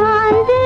चांद